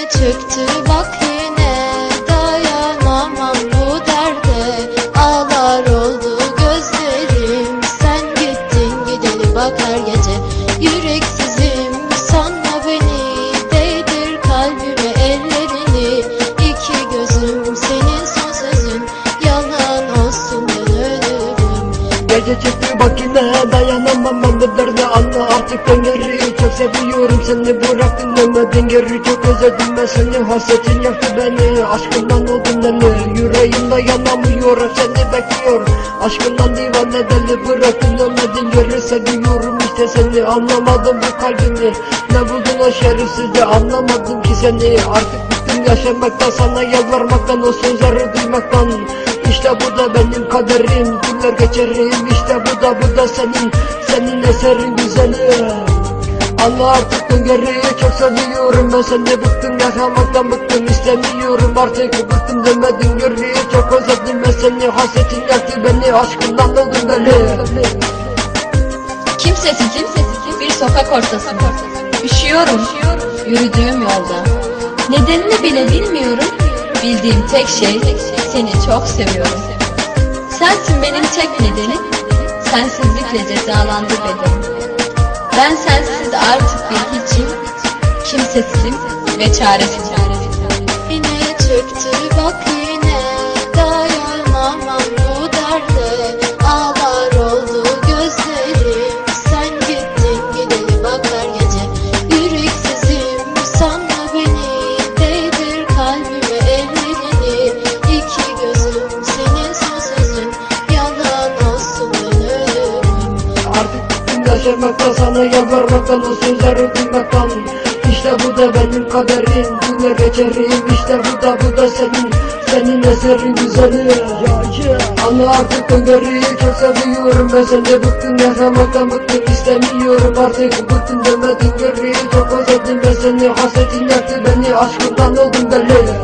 çıktı bak yine dayanamam bu derde. Ağlar oldu gözlerim. Sen gittin gideli bak her gece. Yüreksizim sanma beni. Değdir kalbime ellerini. İki gözüm senin son sözün. Yalan olsun ben ölürüm. Gece çıktı bak yine dayanamam bu derde. Anla artık ben geri seviyorum seni bıraktın dönmedin geri Çok özledim ben seni. Hasretin yaktı beni. Aşkından oldum deli yüreğimde yanamıyorum seni bekliyorum Aşkından divane deli bıraktın dönmedin geri Seviyorum işte seni. Anlamadım bu kalbimi. Ne buldun o şerefsizce anlamadım ki seni. Artık bıktım yaşamaktan sana yalvarmaktan o sözleri duymaktan. İşte bu da benim kaderim. Günler geçerim. İşte bu da bu da senin. Senin eserin güzeli Anla artık dön geriye çok seviyorum Ben seni bıktım yaşamaktan bıktım istemiyorum Artık bıktım demedim geriye çok özledim Ben seni hasretin yaktı beni aşkından oldum deli Kimsesiz, kimsesiz bir sokak ortasında. Üşüyorum, yürüdüğüm yolda. Nedenini bile bilmiyorum. Bildiğim tek şey seni çok seviyorum. Sensin benim tek nedenim. Sensizlikle cezalandı bedenim. Ben sensiz artık bir hiçim. Kimsesizim ve çaresizim. Yine çıktı bak yaşamaktan sana yalvarmaktan o sözleri duymaktan İşte bu da benim kaderim Günler geçerim. İşte bu da bu da senin Senin eserin güzeli. Anla artık dön geriye çok seviyorum Ben seni bıktım yaşamaktan bıktım istemiyorum. Artık bıktım demedin geriye çok özledim. Ben seni hasretin yaktı beni aşkından oldum deli